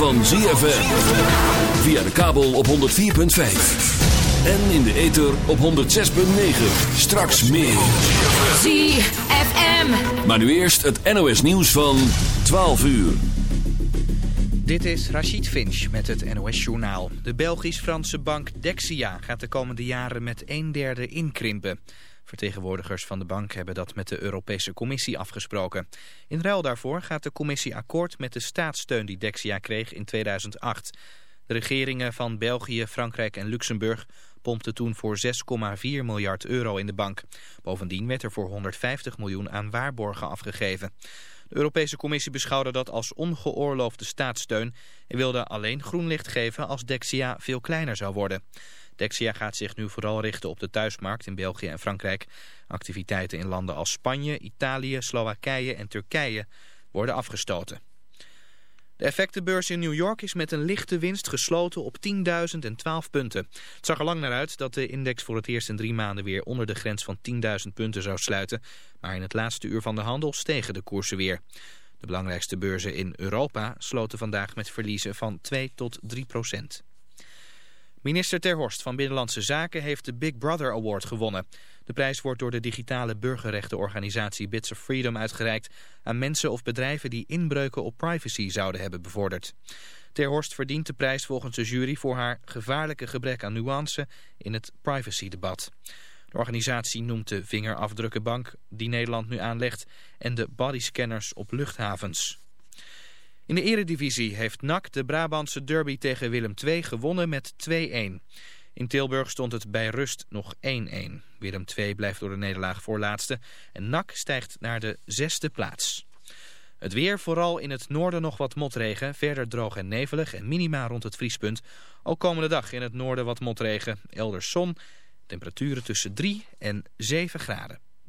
van ZFM. Via de kabel op 104.5. En in de ether op 106.9. Straks meer. ZFM. Maar nu eerst het NOS nieuws van 12 uur. Dit is Rachid Finch met het NOS-journaal. De Belgisch-Franse bank Dexia gaat de komende jaren met een derde inkrimpen. Vertegenwoordigers van de bank hebben dat met de Europese Commissie afgesproken. In ruil daarvoor gaat de commissie akkoord met de staatssteun die Dexia kreeg in 2008. De regeringen van België, Frankrijk en Luxemburg pompten toen voor 6,4 miljard euro in de bank. Bovendien werd er voor 150 miljoen aan waarborgen afgegeven. De Europese Commissie beschouwde dat als ongeoorloofde staatssteun... en wilde alleen groen licht geven als Dexia veel kleiner zou worden. Dexia gaat zich nu vooral richten op de thuismarkt in België en Frankrijk. Activiteiten in landen als Spanje, Italië, Slowakije en Turkije worden afgestoten. De effectenbeurs in New York is met een lichte winst gesloten op 10.012 punten. Het zag er lang naar uit dat de index voor het eerst in drie maanden weer onder de grens van 10.000 punten zou sluiten. Maar in het laatste uur van de handel stegen de koersen weer. De belangrijkste beurzen in Europa sloten vandaag met verliezen van 2 tot 3 procent. Minister Ter Horst van Binnenlandse Zaken heeft de Big Brother Award gewonnen. De prijs wordt door de digitale burgerrechtenorganisatie Bits of Freedom uitgereikt aan mensen of bedrijven die inbreuken op privacy zouden hebben bevorderd. Ter Horst verdient de prijs volgens de jury voor haar gevaarlijke gebrek aan nuance in het privacydebat. De organisatie noemt de vingerafdrukkenbank die Nederland nu aanlegt en de bodyscanners op luchthavens. In de eredivisie heeft NAC de Brabantse derby tegen Willem II gewonnen met 2-1. In Tilburg stond het bij rust nog 1-1. Willem II blijft door de nederlaag voorlaatste en NAC stijgt naar de zesde plaats. Het weer, vooral in het noorden nog wat motregen, verder droog en nevelig en minima rond het vriespunt. Ook komende dag in het noorden wat motregen, elders zon, temperaturen tussen 3 en 7 graden.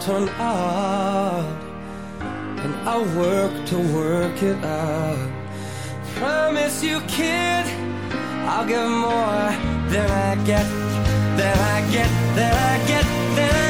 Turn out. And I'll work to work it out. Promise you, kid, I'll give more than I get, than I get, than I get, than I get.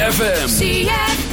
ZFM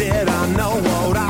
did I know what I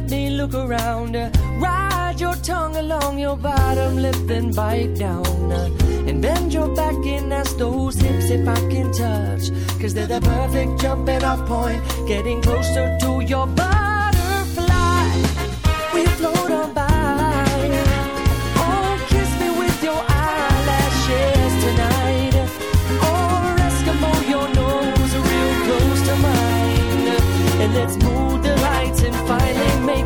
Let me look around. Ride your tongue along your bottom lip, then bite down. And bend your back and ask those hips if I can touch. Cause they're the perfect jumping off point, getting closer to your butterfly. We float on by. Oh, kiss me with your eyelashes tonight. Or your nose real close to mine. And let's move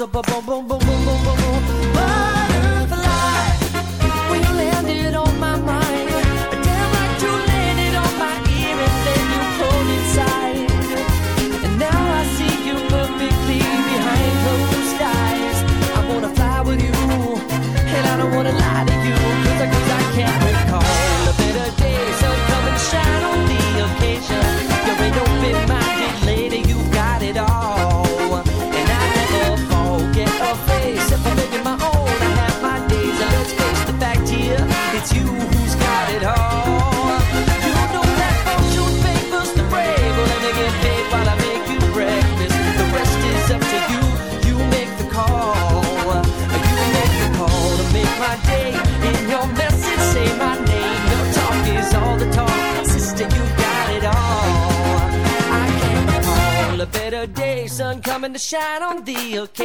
walls of a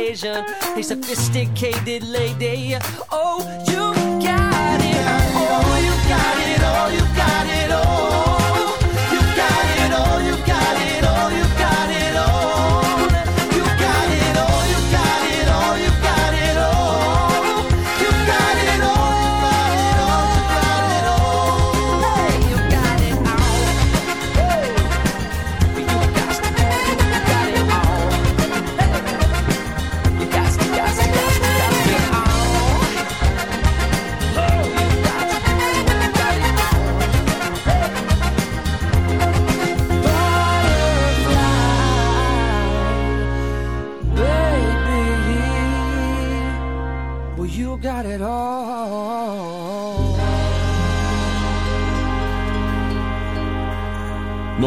occasion. A sophisticated lady. Oh, you got it. Oh, you got it. Oh, you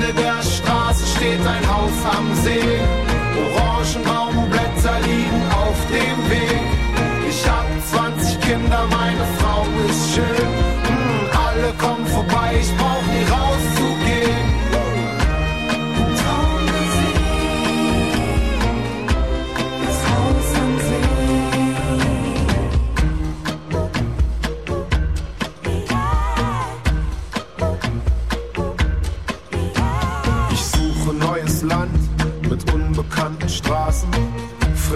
Ende der Straße steht ein Haus am See. Orangenbaumblätter liegen auf dem Weg.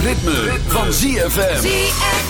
Ritme, van ZFM.